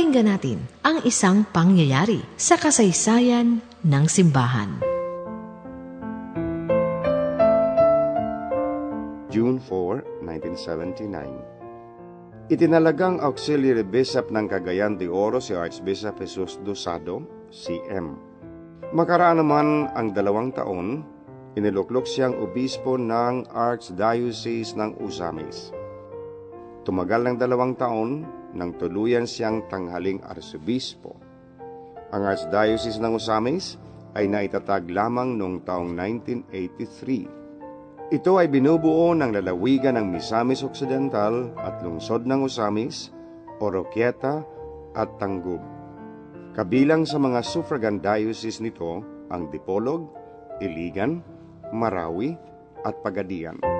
Pakinggan natin ang isang pangyayari sa kasaysayan ng simbahan. June 4, 1979 Itinalagang Auxiliary Bishop ng Cagayan de Oro si Archbishop Jesus Dosado, CM. Makaraan naman ang dalawang taon, iniluklok siyang obispo ng Archdiocese ng Usamis. Tumagal ng dalawang taon nang tuluyan siyang tanghaling arsobispo. Ang Archdiocese ng Usamis ay naitatag lamang noong taong 1983. Ito ay binubuo ng lalawigan ng Misamis Occidental at lungsod ng Usamis, Oroquieta at Tanggub. Kabilang sa mga suffragan diocese nito ang Dipolog, Iligan, Marawi at Pagadian.